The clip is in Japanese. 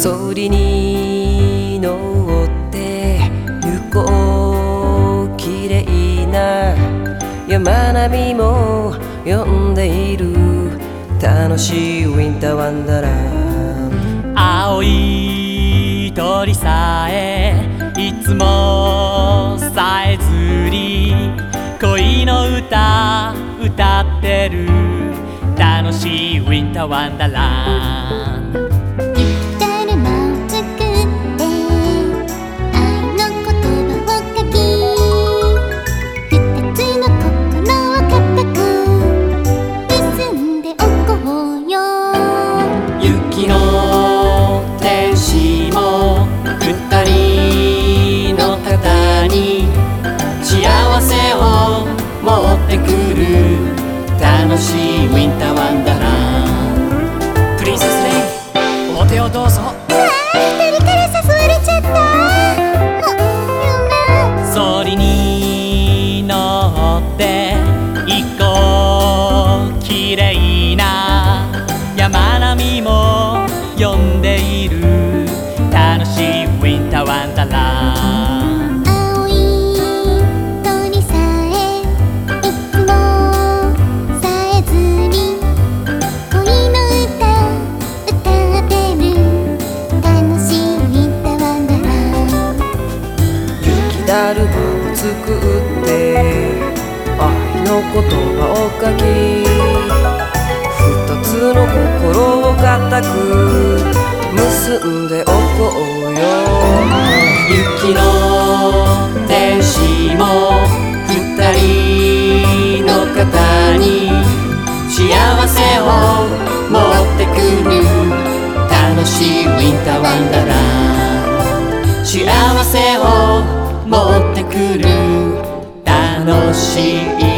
そりに乗って行こう綺麗な山並みも呼んでいる楽しいウィンターワンダーラン青い鳥さえいつもさえずり恋の歌歌ってる楽しいウィンターワンダーランに幸せを持ってくる楽しいウィンターワンダーランプリンセスレイお手をどうぞ。あ二人から誘われちゃった。そりに乗って行こう綺麗な山並みも呼んで雪だるまを作って愛の言葉を書き二つの心を固く結んでおこうよ。雪の天使も二人の方に幸せを持ってくる。楽しいウィンターワンダラン幸せを持ってくる。楽しい。